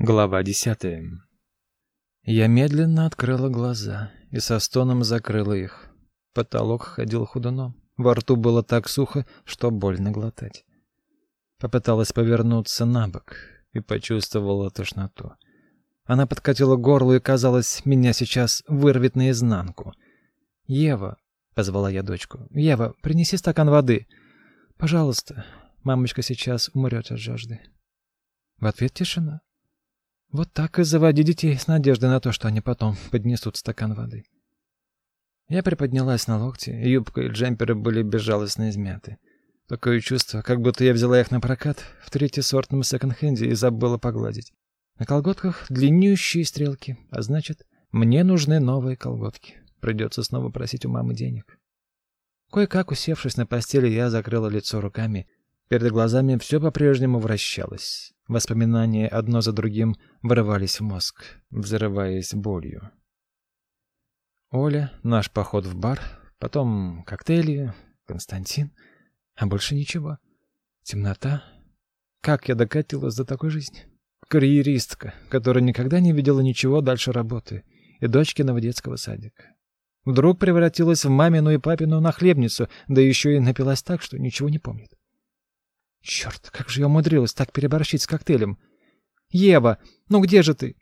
Глава десятая. Я медленно открыла глаза и со стоном закрыла их. Потолок ходил ходуном. Во рту было так сухо, что больно глотать. Попыталась повернуться на бок и почувствовала тошноту. Она подкатила к горлу и, казалось, меня сейчас вырвет наизнанку. «Ева», — позвала я дочку, — «Ева, принеси стакан воды. Пожалуйста, мамочка сейчас умрет от жажды». В ответ тишина. Вот так и заводи детей с надеждой на то, что они потом поднесут стакан воды. Я приподнялась на локти, юбка и джемперы были безжалостно измяты. Такое чувство, как будто я взяла их на прокат в третьесортном секонд-хенде и забыла погладить. На колготках длиннющие стрелки, а значит, мне нужны новые колготки. Придется снова просить у мамы денег. Кое-как усевшись на постели, я закрыла лицо руками. Перед глазами все по-прежнему вращалось. Воспоминания одно за другим вырывались в мозг, взрываясь болью. Оля, наш поход в бар, потом коктейли, Константин, а больше ничего. Темнота. Как я докатилась до такой жизни? Карьеристка, которая никогда не видела ничего дальше работы, и дочкиного детского садика. Вдруг превратилась в мамину и папину нахлебницу, да еще и напилась так, что ничего не помнит. Черт, как же я умудрилась так переборщить с коктейлем. Ева, ну где же ты?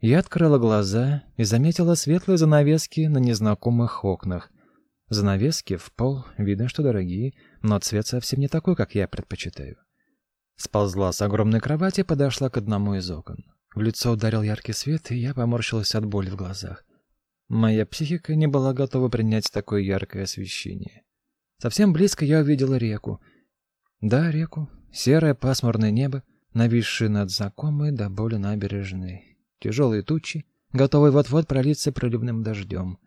Я открыла глаза и заметила светлые занавески на незнакомых окнах. Занавески в пол, видно, что дорогие, но цвет совсем не такой, как я предпочитаю. Сползла с огромной кровати и подошла к одному из окон. В лицо ударил яркий свет, и я поморщилась от боли в глазах. Моя психика не была готова принять такое яркое освещение. Совсем близко я увидела реку — да, реку, серое пасмурное небо, нависшее над знакомой до боли набережной, тяжелые тучи, готовые вот-вот пролиться проливным дождем.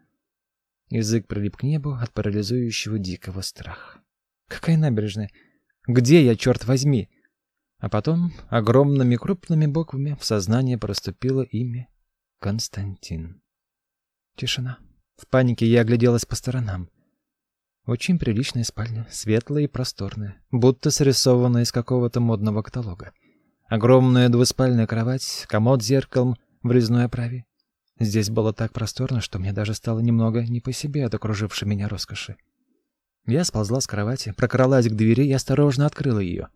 Язык прилип к небу от парализующего дикого страха. Какая набережная? Где я, черт возьми? А потом огромными крупными буквами в сознание проступило имя Константин. Тишина. В панике я огляделась по сторонам. Очень приличная спальня, светлая и просторная, будто срисованная из какого-то модного каталога. Огромная двуспальная кровать, комод с зеркалом в резной оправе. Здесь было так просторно, что мне даже стало немного не по себе от окружившей меня роскоши. Я сползла с кровати, прокралась к двери и осторожно открыла ее.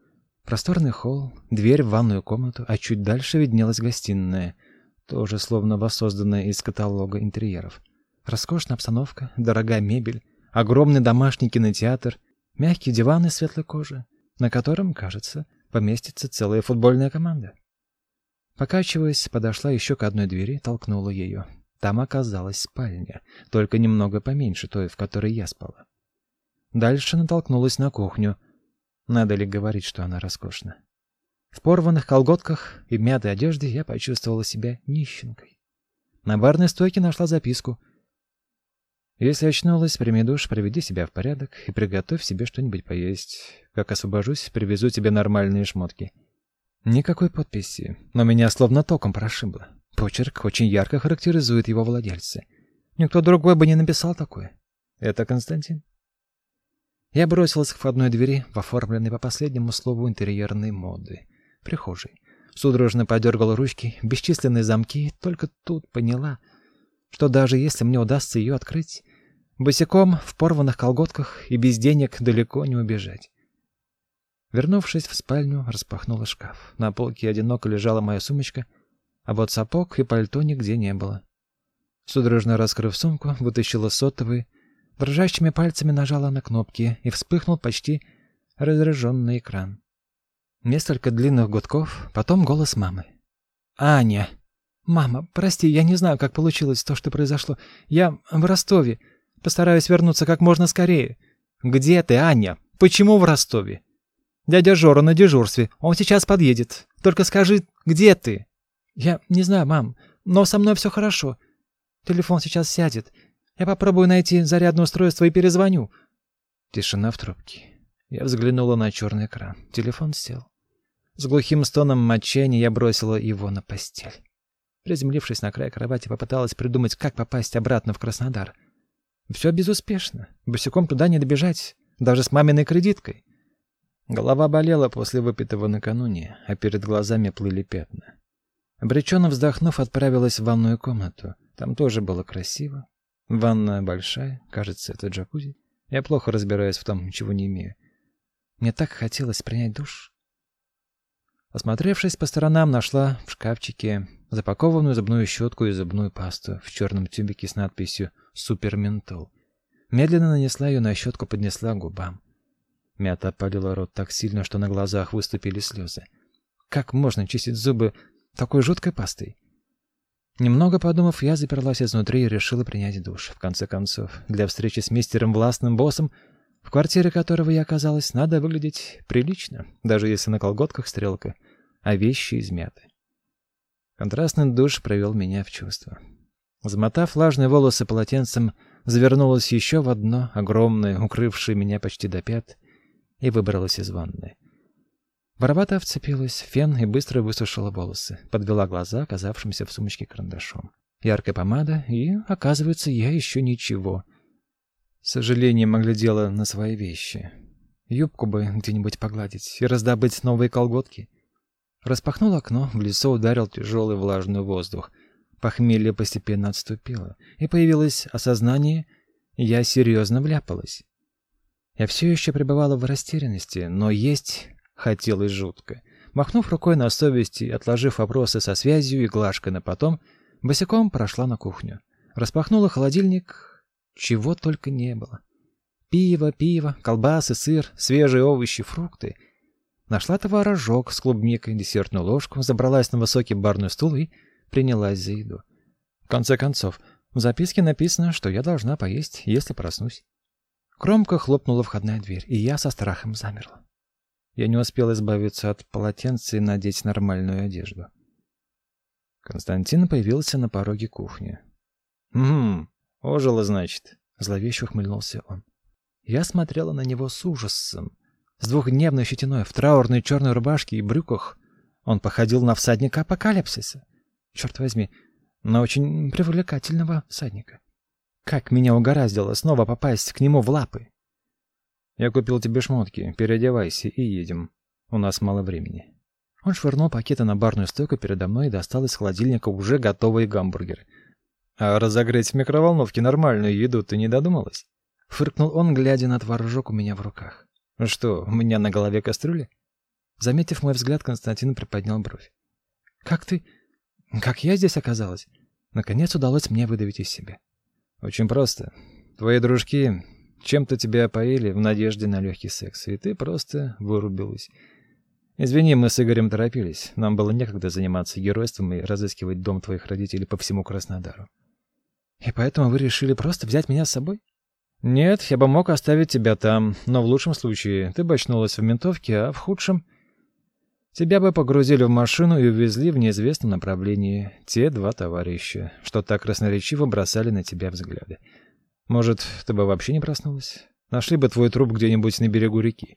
Просторный холл, дверь в ванную комнату, а чуть дальше виднелась гостиная, тоже словно воссозданная из каталога интерьеров. Роскошная обстановка, дорогая мебель, огромный домашний кинотеатр, мягкие диваны светлой кожи, на котором, кажется, поместится целая футбольная команда. Покачиваясь, подошла еще к одной двери, толкнула ее. Там оказалась спальня, только немного поменьше той, в которой я спала. Дальше натолкнулась на кухню. Надо ли говорить, что она роскошна? В порванных колготках и мятой одежде я почувствовала себя нищенкой. На барной стойке нашла записку — если очнулась, прими душ, приведи себя в порядок и приготовь себе что-нибудь поесть. Как освобожусь, привезу тебе нормальные шмотки. Никакой подписи, но меня словно током прошибло. Почерк очень ярко характеризует его владельца. Никто другой бы не написал такое. Это Константин. Я бросилась к входной двери, в оформленной по последнему слову интерьерной моды, прихожей. Судорожно подергала ручки, бесчисленные замки, только тут поняла — что даже если мне удастся ее открыть, босиком в порванных колготках и без денег далеко не убежать. Вернувшись в спальню, распахнула шкаф. На полке одиноко лежала моя сумочка, а вот сапог и пальто нигде не было. Судорожно раскрыв сумку, вытащила сотовый, дрожащими пальцами нажала на кнопки, и вспыхнул почти разряженный экран. Несколько длинных гудков, потом голос мамы. «Аня!» «Мама, прости, я не знаю, как получилось то, что произошло. Я в Ростове. Постараюсь вернуться как можно скорее». «Где ты, Аня? Почему в Ростове?» «Дядя Жора на дежурстве. Он сейчас подъедет. Только скажи, где ты?» «Я не знаю, мам, но со мной все хорошо. Телефон сейчас сядет. Я попробую найти зарядное устройство и перезвоню». Тишина в трубке. Я взглянула на черный экран. Телефон сел. С глухим стоном отчаяния я бросила его на постель. Приземлившись на край кровати, попыталась придумать, как попасть обратно в Краснодар. Все безуспешно. Босиком туда не добежать, даже с маминой кредиткой. Голова болела после выпитого накануне, а перед глазами плыли пятна. Обреченно вздохнув, отправилась в ванную комнату. Там тоже было красиво. Ванна большая, кажется, это джакузи. Я плохо разбираюсь в том, чего не имею. Мне так хотелось принять душ. Осмотревшись по сторонам, нашла в шкафчике запакованную зубную щетку и зубную пасту в черном тюбике с надписью «Суперментол». Медленно нанесла ее на щетку, поднесла к губам. Мята опалила рот так сильно, что на глазах выступили слезы. Как можно чистить зубы такой жуткой пастой? Немного подумав, я заперлась изнутри и решила принять душ. В конце концов, для встречи с мистером Властным Боссом, в квартире которого я оказалась, надо выглядеть прилично, даже если на колготках стрелка, а вещи измяты. Контрастный душ привел меня в чувство. Замотав влажные волосы полотенцем, завернулась еще в одно, огромное, укрывшее меня почти до пят, и выбралась из ванны. Воровато вцепилась в фен и быстро высушила волосы, подвела глаза, оказавшимся в сумочке карандашом. Яркая помада, и, оказывается, я еще ничего. С сожалением оглядела на свои вещи. Юбку бы где-нибудь погладить и раздобыть новые колготки. Распахнул окно, в лицо ударил тяжелый влажный воздух. Похмелье постепенно отступило, и появилось осознание, я серьезно вляпалась. Я все еще пребывала в растерянности, но есть хотелось жутко. Махнув рукой на совесть и отложив вопросы со связью и глажкой на потом, босиком прошла на кухню. Распахнула холодильник, чего только не было. Пиво, пиво, колбасы, сыр, свежие овощи, фрукты — Нашла творожок с клубникой, десертную ложку, забралась на высокий барный стул и принялась за еду. В конце концов, в записке написано, что я должна поесть, если проснусь. Кромко хлопнула входная дверь, и я со страхом замерла. Я не успел избавиться от полотенца и надеть нормальную одежду. Константин появился на пороге кухни. «Угу, ожила, значит», — зловеще ухмыльнулся он. Я смотрела на него с ужасом. С двухдневной щетиной, в траурной черной рубашке и брюках он походил на всадника апокалипсиса. Черт возьми, на очень привлекательного всадника. Как меня угораздило снова попасть к нему в лапы. Я купил тебе шмотки, переодевайся и едем. У нас мало времени. Он швырнул пакеты на барную стойку передо мной и достал из холодильника уже готовые гамбургеры. А разогреть в микроволновке нормальную еду ты не додумалась? Фыркнул он, глядя на творожок у меня в руках. «Ну что, у меня на голове кастрюля? Заметив мой взгляд, Константин приподнял бровь. Как ты... Как я здесь оказалась? Наконец удалось мне выдавить из себя. Очень просто. Твои дружки чем-то тебя опоили в надежде на легкий секс, и ты просто вырубилась. Извини, мы с Игорем торопились. Нам было некогда заниматься геройством и разыскивать дом твоих родителей по всему Краснодару. И поэтому вы решили просто взять меня с собой? «Нет, я бы мог оставить тебя там, но в лучшем случае ты бы очнулась в ментовке, а в худшем...» Тебя бы погрузили в машину и увезли в неизвестном направлении те два товарища, что так красноречиво бросали на тебя взгляды. Может, ты бы вообще не проснулась? Нашли бы твой труп где-нибудь на берегу реки.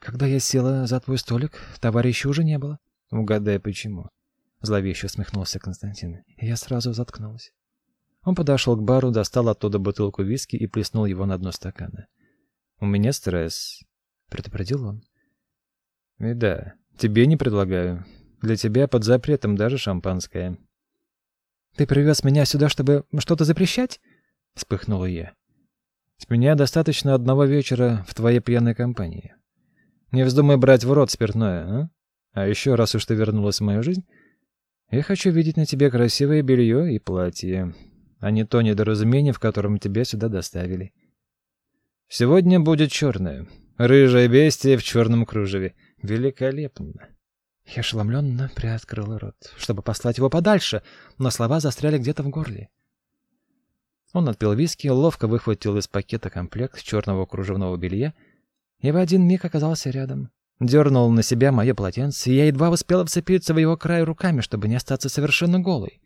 Когда я села за твой столик, товарища уже не было. Угадай, почему. Зловеще усмехнулся Константин, я сразу заткнулась. Он подошел к бару, достал оттуда бутылку виски и плеснул его на дно стакана. «У меня стресс», — предупредил он. «И да, тебе не предлагаю. Для тебя под запретом даже шампанское». «Ты привез меня сюда, чтобы что-то запрещать?» — вспыхнула я. «С меня достаточно одного вечера в твоей пьяной компании. Не вздумай брать в рот спиртное, а? А еще, раз уж ты вернулась в мою жизнь, я хочу видеть на тебе красивое белье и платье, а не то недоразумение, в котором тебя сюда доставили. Сегодня будет черное. Рыжее бестие в черном кружеве. Великолепно. Я ошеломленно приоткрыл рот, чтобы послать его подальше, но слова застряли где-то в горле. Он отпил виски, ловко выхватил из пакета комплект черного кружевного белья и в один миг оказался рядом. Дернул на себя мое полотенце, и я едва успела вцепиться в его край руками, чтобы не остаться совершенно голой.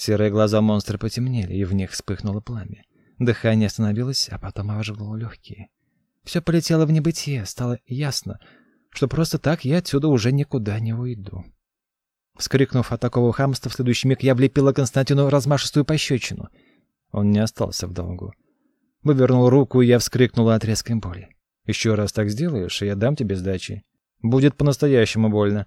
Серые глаза монстра потемнели, и в них вспыхнуло пламя. Дыхание остановилось, а потом оживало легкие. Все полетело в небытие, стало ясно, что просто так я отсюда уже никуда не уйду. Вскрикнув от такого хамства, в следующий миг я влепила Константину размашистую пощечину. Он не остался в долгу. Вывернул руку, и я вскрикнула от резкой боли. «Еще раз так сделаешь, и я дам тебе сдачи. Будет по-настоящему больно».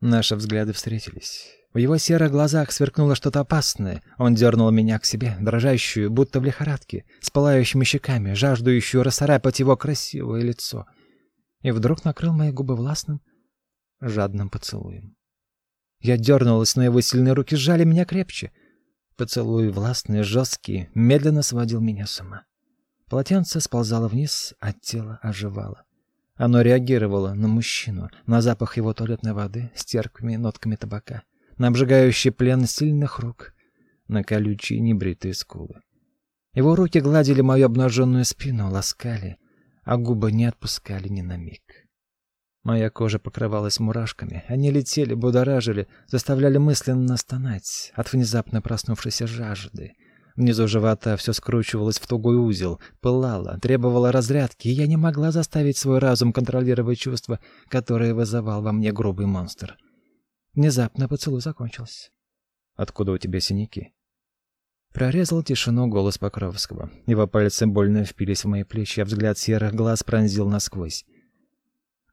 Наши взгляды встретились. В его серых глазах сверкнуло что-то опасное. Он дернул меня к себе, дрожащую, будто в лихорадке, с пылающими щеками, жаждущую расцарапать его красивое лицо. И вдруг накрыл мои губы властным, жадным поцелуем. Я дернулась, но его сильные руки сжали меня крепче. Поцелуй властный, жесткий, медленно сводил меня с ума. Полотенце сползало вниз, а тело оживало. Оно реагировало на мужчину, на запах его туалетной воды с терпкими нотками табака, на обжигающий плен сильных рук, на колючие небритые скулы. Его руки гладили мою обнаженную спину, ласкали, а губы не отпускали ни на миг. Моя кожа покрывалась мурашками, они летели, будоражили, заставляли мысленно стонать от внезапно проснувшейся жажды — Внизу живота все скручивалось в тугой узел, пылало, требовало разрядки, и я не могла заставить свой разум контролировать чувства, которые вызывал во мне грубый монстр. Внезапно поцелуй закончился. «Откуда у тебя синяки?» Прорезал тишину голос Покровского. Его пальцы больно впились в мои плечи, а взгляд серых глаз пронзил насквозь.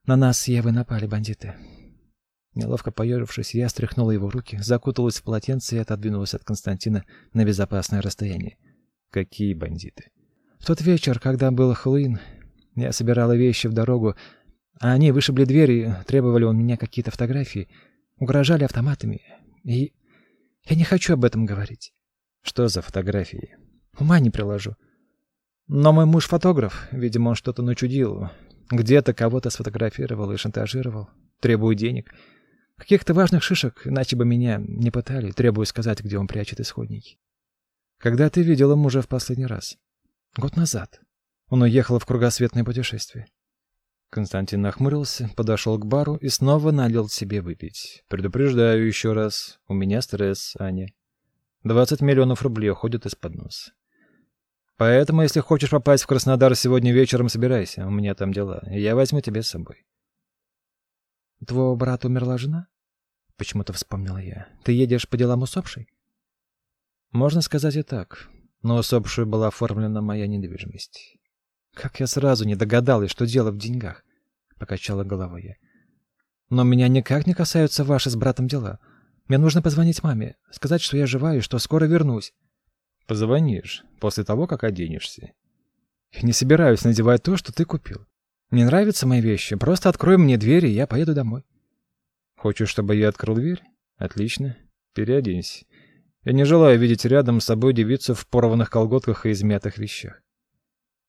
«На нас с Евой напали бандиты. Неловко поежившись, я стряхнула его руки, закуталась в полотенце и отодвинулась от Константина на безопасное расстояние. Какие бандиты? В тот вечер, когда был Хэллоуин, я собирала вещи в дорогу, а они вышибли дверь и требовали у меня какие-то фотографии, угрожали автоматами. И я не хочу об этом говорить. Что за фотографии? Ума не приложу. Но мой муж фотограф, видимо, он что-то начудил. Где-то кого-то сфотографировал и шантажировал, требует денег — Каких-то важных шишек, иначе бы меня не пытали, требуя сказать, где он прячет исходники. Когда ты видела мужа в последний раз? Год назад. Он уехал в кругосветное путешествие. Константин нахмурился, подошел к бару и снова налил себе выпить. Предупреждаю еще раз, у меня стресс, Аня. Двадцать миллионов рублей уходят из-под носа. Поэтому, если хочешь попасть в Краснодар сегодня вечером, собирайся, у меня там дела, я возьму тебя с собой. Твоего брата умерла жена? Почему-то вспомнила я. Ты едешь по делам усопшей? Можно сказать и так. Но усопшую была оформлена моя недвижимость. Как я сразу не догадалась, что дело в деньгах, покачала головой я. Но меня никак не касаются ваши с братом дела. Мне нужно позвонить маме, сказать, что я жива и что скоро вернусь. Позвонишь после того, как оденешься. Я не собираюсь надевать то, что ты купил. Мне нравятся мои вещи. Просто открой мне дверь, и я поеду домой. Хочешь, чтобы я открыл дверь? Отлично. Переоденься. Я не желаю видеть рядом с собой девицу в порванных колготках и измятых вещах.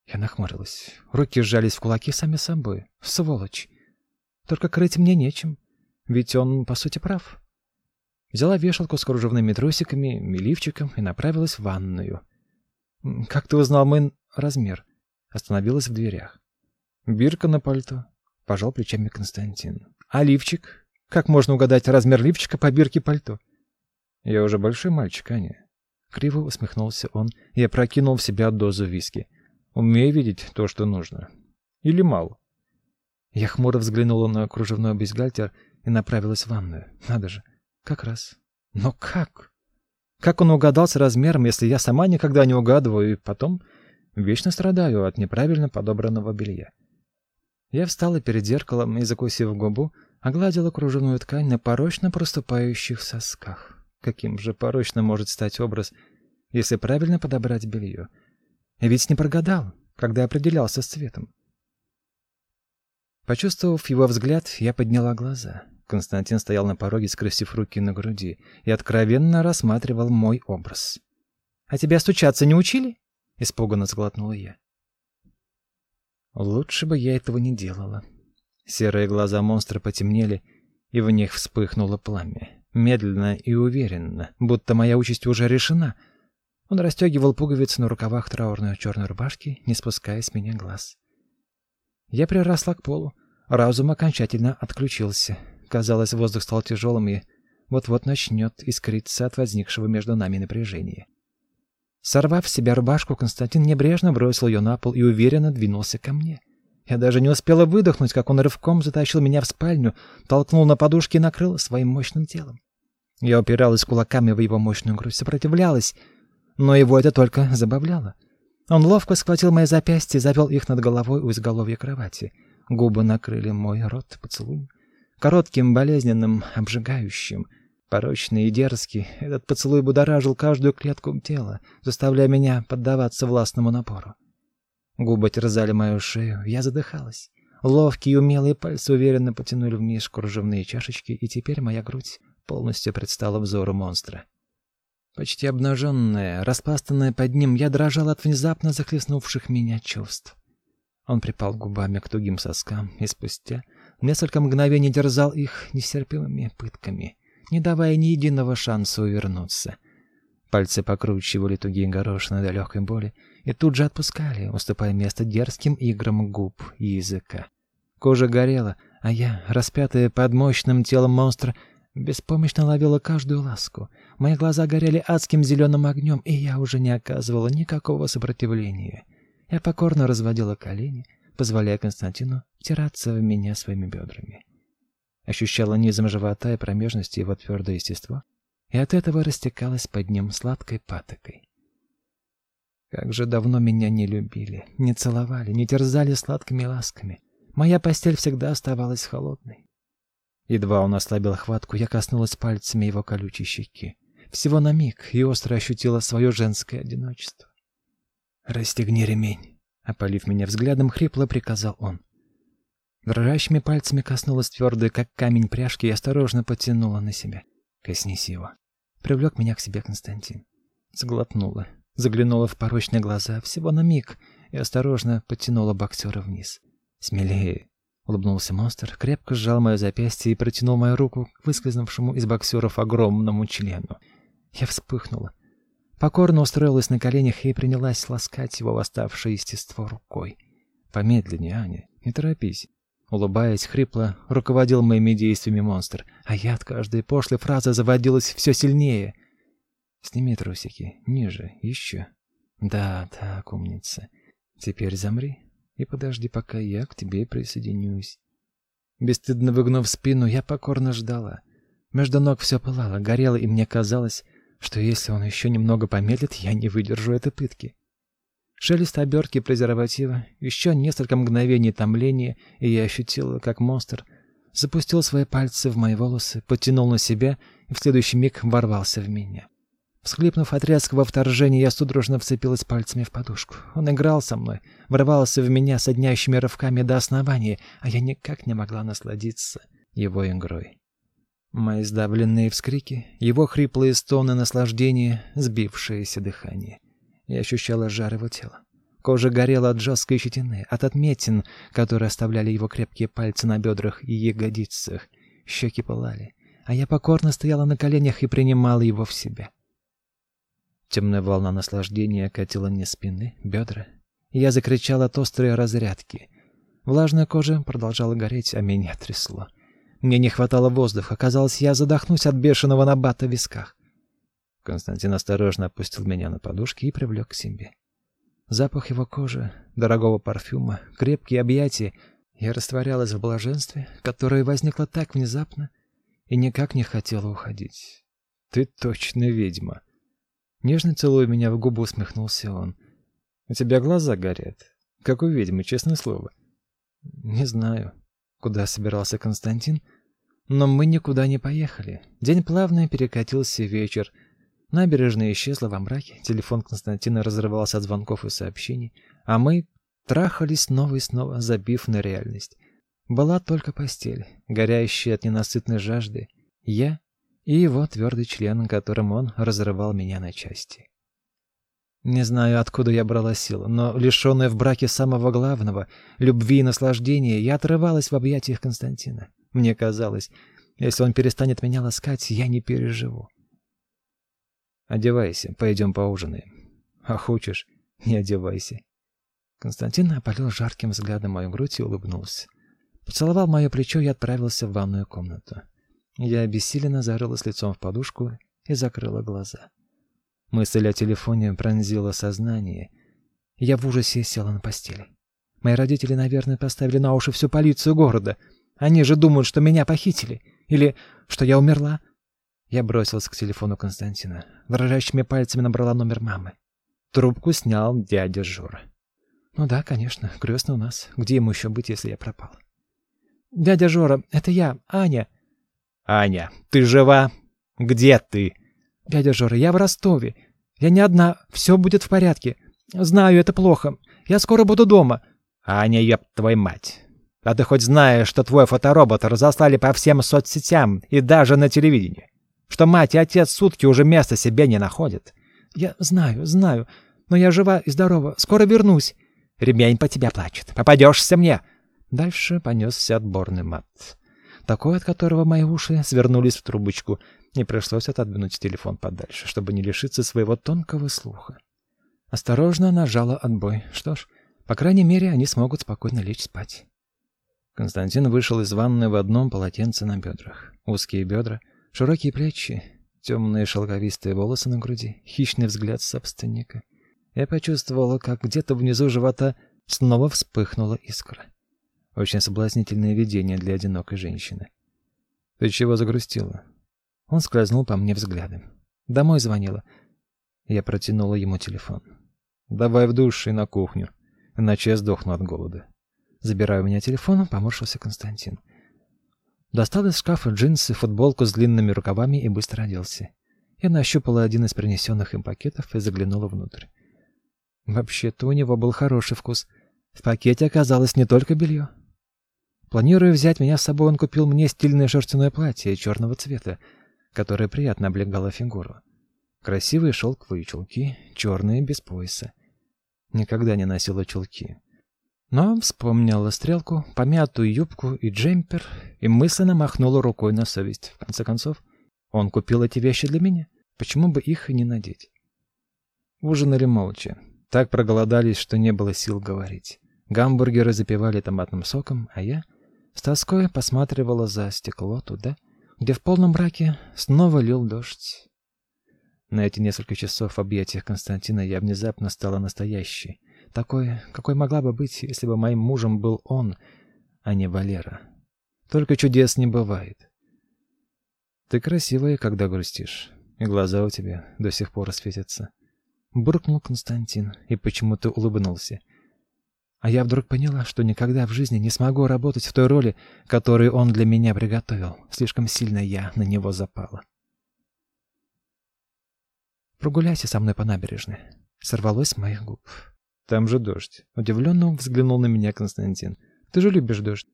Я нахмурилась. Руки сжались в кулаки сами собой. Сволочь. Только крыть мне нечем. Ведь он, по сути, прав. Взяла вешалку с кружевными трусиками и лифчиком и направилась в ванную. «Как ты узнал мой размер?» Остановилась в дверях. Бирка на пальто. Пожал плечами Константин. А лифчик? Как можно угадать размер лифчика по бирке пальто? Я уже большой мальчик, Аня. Криво усмехнулся он и опрокинул в себя дозу виски. Умею видеть то, что нужно. Или мало. Я хмуро взглянула на кружевной бейсгальтер и направилась в ванную. Надо же, как раз. Но как? Как он угадал с размером, если я сама никогда не угадываю и потом вечно страдаю от неправильно подобранного белья? Я встала перед зеркалом и, закусив губу, огладила кружевную ткань на порочно проступающих сосках. Каким же порочным может стать образ, если правильно подобрать белье? Ведь не прогадал, когда определялся с цветом. Почувствовав его взгляд, я подняла глаза. Константин стоял на пороге, скрестив руки на груди, и откровенно рассматривал мой образ. «А тебя стучаться не учили?» — испуганно сглотнула я. Лучше бы я этого не делала. Серые глаза монстра потемнели, и в них вспыхнуло пламя. Медленно и уверенно, будто моя участь уже решена. Он расстегивал пуговицы на рукавах траурной черной рубашки, не спуская с меня глаз. Я приросла к полу. Разум окончательно отключился. Казалось, воздух стал тяжелым и вот-вот начнет искриться от возникшего между нами напряжения. Сорвав с себя рубашку, Константин небрежно бросил ее на пол и уверенно двинулся ко мне. Я даже не успела выдохнуть, как он рывком затащил меня в спальню, толкнул на подушке и накрыл своим мощным телом. Я упиралась кулаками в его мощную грудь, сопротивлялась, но его это только забавляло. Он ловко схватил мои запястья и завел их над головой у изголовья кровати. Губы накрыли мой рот поцелуем. Коротким, болезненным, обжигающим. Порочный и дерзкий, этот поцелуй будоражил каждую клетку тела, заставляя меня поддаваться властному напору. Губы терзали мою шею, я задыхалась. Ловкие и умелые пальцы уверенно потянули вниз кружевные чашечки, и теперь моя грудь полностью предстала взору монстра. Почти обнаженная, распластанная под ним, я дрожала от внезапно захлестнувших меня чувств. Он припал губами к тугим соскам и спустя несколько мгновений дерзал их нестерпимыми пытками, не давая ни единого шанса увернуться. Пальцы покручивали тугие горошины до легкой боли и тут же отпускали, уступая место дерзким играм губ и языка. Кожа горела, а я, распятая под мощным телом монстра, беспомощно ловила каждую ласку. Мои глаза горели адским зеленым огнем, и я уже не оказывала никакого сопротивления. Я покорно разводила колени, позволяя Константину втираться в меня своими бедрами. Ощущала низом живота и промежности его твердое естество, и от этого растекалась под ним сладкой патокой. Как же давно меня не любили, не целовали, не терзали сладкими ласками. Моя постель всегда оставалась холодной. Едва он ослабил хватку, я коснулась пальцами его колючей щеки. Всего на миг и остро ощутила свое женское одиночество. «Расстегни ремень», — опалив меня взглядом, хрипло приказал он. Дрожащими пальцами коснулась твердой, как камень пряжки, и осторожно потянула на себя. «Коснись его». Привлек меня к себе Константин. Сглотнула, заглянула в порочные глаза всего на миг и осторожно потянула боксера вниз. «Смелее!» — улыбнулся монстр, крепко сжал мое запястье и протянул мою руку к выскользнувшему из боксеров огромному члену. Я вспыхнула. Покорно устроилась на коленях и принялась ласкать его восставшее естество рукой. «Помедленнее, Аня, не торопись». Улыбаясь, хрипло руководил моими действиями монстр, а я от каждой пошлой фразы заводилась все сильнее. «Сними трусики, ниже, еще». «Да, так, умница. Теперь замри и подожди, пока я к тебе присоединюсь». Бесстыдно выгнув спину, я покорно ждала. Между ног все пылало, горело, и мне казалось, что если он еще немного помедлит, я не выдержу этой пытки. Шелест обертки презерватива, еще несколько мгновений томления, и я ощутила, как монстр запустил свои пальцы в мои волосы, потянул на себя и в следующий миг ворвался в меня. Всхлипнув от резкого вторжения, я судорожно вцепилась пальцами в подушку. Он играл со мной, врывался в меня соднящими рывками до основания, а я никак не могла насладиться его игрой. Мои сдавленные вскрики, его хриплые стоны наслаждения, сбившееся дыхание. Я ощущала жар его тела. Кожа горела от жесткой щетины, от отметин, которые оставляли его крепкие пальцы на бедрах и ягодицах. Щеки пылали, а я покорно стояла на коленях и принимала его в себя. Темная волна наслаждения катила мне спины, бедра. Я закричала от острой разрядки. Влажная кожа продолжала гореть, а меня трясло. Мне не хватало воздуха. Казалось, я задохнусь от бешеного набата в висках. Константин осторожно опустил меня на подушки и привлек к себе. Запах его кожи, дорогого парфюма, крепкие объятия. Я растворялась в блаженстве, которое возникло так внезапно и никак не хотела уходить. «Ты точно ведьма!» Нежно целуя меня в губы, усмехнулся он. «У тебя глаза горят, как у ведьмы, честное слово». «Не знаю, куда собирался Константин, но мы никуда не поехали. День плавно перекатился в вечер — Набережная исчезла во мраке, телефон Константина разрывался от звонков и сообщений, а мы трахались снова и снова, забив на реальность. Была только постель, горящая от ненасытной жажды, я и его твердый член, которым он разрывал меня на части. Не знаю, откуда я брала силу, но, лишенная в браке самого главного, любви и наслаждения, я отрывалась в объятиях Константина. Мне казалось, если он перестанет меня ласкать, я не переживу. Одевайся, пойдем поужинаем. А хочешь, не одевайся. Константин опалил жарким взглядом мою грудь и улыбнулся. Поцеловал мое плечо и отправился в ванную комнату. Я обессиленно зарылась лицом в подушку и закрыла глаза. Мысль о телефоне пронзила сознание. Я в ужасе села на постели. Мои родители, наверное, поставили на уши всю полицию города. Они же думают, что меня похитили. Или что я умерла. Я бросилась к телефону Константина. Дрожащими пальцами набрала номер мамы. Трубку снял дядя Жора. «Ну да, конечно, крестный у нас. Где ему еще быть, если я пропал?» Дядя Жора, это я, Аня. Аня, ты жива? Где ты? Дядя Жора, я в Ростове. Я не одна, все будет в порядке. Знаю, это плохо. Я скоро буду дома. Аня, ёб твою мать. А ты хоть знаешь, что твой фоторобот разослали по всем соцсетям и даже на телевидении? Что мать и отец сутки уже места себе не находят? Я знаю, знаю. Но я жива и здорова. Скоро вернусь. Ремень по тебе плачет. Попадешься мне. Дальше понесся отборный мат. Такой, от которого мои уши свернулись в трубочку, и пришлось отодвинуть телефон подальше, чтобы не лишиться своего тонкого слуха. Осторожно нажала отбой. Что ж, по крайней мере, они смогут спокойно лечь спать. Константин вышел из ванны в одном полотенце на бедрах. Узкие бедра, широкие плечи, темные шелковистые волосы на груди, хищный взгляд собственника. Я почувствовала, как где-то внизу живота снова вспыхнула искра. Очень соблазнительное видение для одинокой женщины. «Ты чего загрустила?» Он скользнул по мне взглядом. «Домой звонила». Я протянула ему телефон. «Давай в душ и на кухню, иначе я сдохну от голода». Забирая у меня телефон, поморщился Константин. Достал из шкафа джинсы, футболку с длинными рукавами и быстро оделся. Я нащупала один из принесенных им пакетов и заглянула внутрь. Вообще-то у него был хороший вкус. В пакете оказалось не только белье. Планируя взять меня с собой, он купил мне стильное шерстяное платье черного цвета, которое приятно облегало фигуру. Красивые шелковые чулки, черные, без пояса. Никогда не носила чулки. Но вспомнила стрелку, помятую юбку и джемпер, и мысленно махнула рукой на совесть. В конце концов, он купил эти вещи для меня. Почему бы их и не надеть? Ужинали молча. Так проголодались, что не было сил говорить. Гамбургеры запивали томатным соком, а я с тоской посматривала за стекло туда, где в полном мраке снова лил дождь. На эти несколько часов в объятиях Константина я внезапно стала настоящей, такой, какой могла бы быть, если бы моим мужем был он, а не Валера. Только чудес не бывает. Ты красивая, когда грустишь, и глаза у тебя до сих пор светятся. Буркнул Константин и почему-то улыбнулся. А я вдруг поняла, что никогда в жизни не смогу работать в той роли, которую он для меня приготовил. Слишком сильно я на него запала. Прогуляйся со мной по набережной. Сорвалось с моих губ. Там же дождь. Удивленно взглянул на меня Константин. Ты же любишь дождь.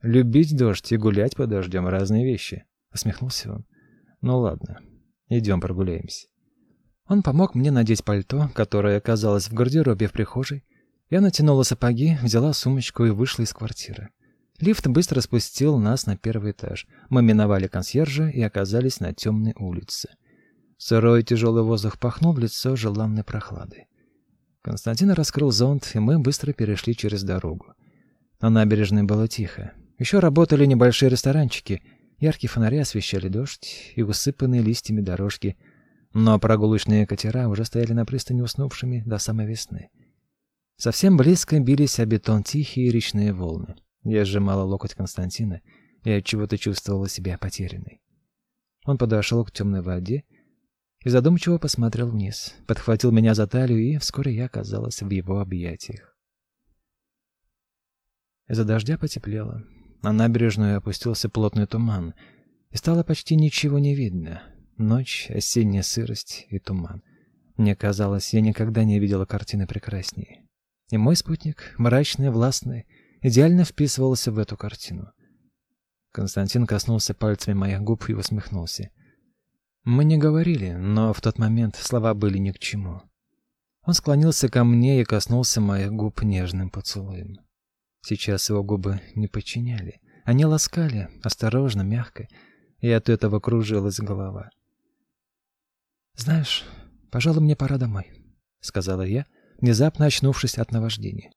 Любить дождь и гулять под дождем — разные вещи. Усмехнулся он. Ну ладно, идем прогуляемся. Он помог мне надеть пальто, которое оказалось в гардеробе в прихожей, я натянула сапоги, взяла сумочку и вышла из квартиры. Лифт быстро спустил нас на первый этаж. Мы миновали консьержа и оказались на темной улице. Сырой тяжелый воздух пахнул в лицо желанной прохладой. Константин раскрыл зонт, и мы быстро перешли через дорогу. На набережной было тихо. Еще работали небольшие ресторанчики. Яркие фонари освещали дождь и усыпанные листьями дорожки. Но прогулочные катера уже стояли на пристани уснувшими до самой весны. Совсем близко бились о бетон тихие речные волны. Я сжимала локоть Константина и от чего-то чувствовала себя потерянной. Он подошел к темной воде и задумчиво посмотрел вниз, подхватил меня за талию, и вскоре я оказалась в его объятиях. Из-за дождя потеплело. На набережную опустился плотный туман, и стало почти ничего не видно. Ночь, осенняя сырость и туман. Мне казалось, я никогда не видела картины прекраснее. И мой спутник, мрачный, властный, идеально вписывался в эту картину. Константин коснулся пальцами моих губ и усмехнулся. Мы не говорили, но в тот момент слова были ни к чему. Он склонился ко мне и коснулся моих губ нежным поцелуем. Сейчас его губы не подчиняли. Они ласкали, осторожно, мягко, и от этого кружилась голова. «Знаешь, пожалуй, мне пора домой», — сказала я, — внезапно очнувшись от наваждения.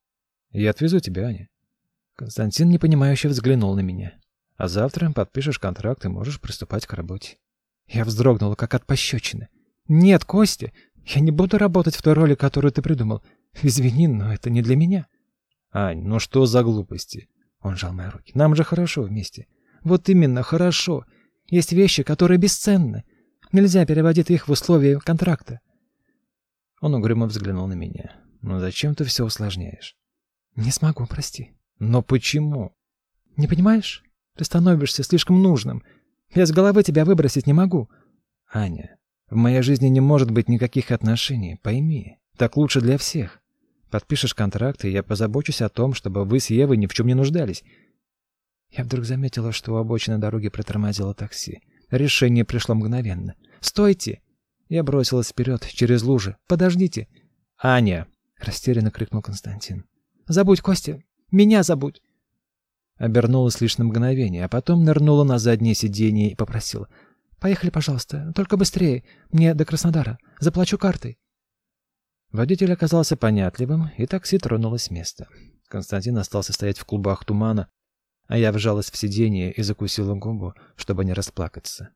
«Я отвезу тебя, Аня». Константин непонимающе взглянул на меня. «А завтра подпишешь контракт и можешь приступать к работе». Я вздрогнула, как от пощечины. «Нет, Костя, я не буду работать в той роли, которую ты придумал. Извини, но это не для меня». «Ань, ну что за глупости?» Он жал мои руки. «Нам же хорошо вместе». «Вот именно, хорошо. Есть вещи, которые бесценны. Нельзя переводить их в условия контракта. Он угрюмо взглянул на меня. «Ну зачем ты все усложняешь?» «Не смогу, прости». «Но почему?» Не понимаешь? Ты становишься слишком нужным. Я с головы тебя выбросить не могу. Аня, в моей жизни не может быть никаких отношений, пойми. Так лучше для всех. Подпишешь контракт, и я позабочусь о том, чтобы вы с Евой ни в чем не нуждались. Я вдруг заметила, что у обочины дороги протормозило такси. Решение пришло мгновенно. «Стойте!» Я бросилась вперед, через лужи. «Подождите!» «Аня!» — растерянно крикнул Константин. «Забудь, Костя! Меня забудь!» Обернулась лишь на мгновение, а потом нырнула на заднее сиденье и попросила. «Поехали, пожалуйста, только быстрее. Мне до Краснодара. Заплачу картой». Водитель оказался понятливым, и такси тронулось с места. Константин остался стоять в клубах тумана, а я вжалась в сиденье и закусила губу, чтобы не расплакаться.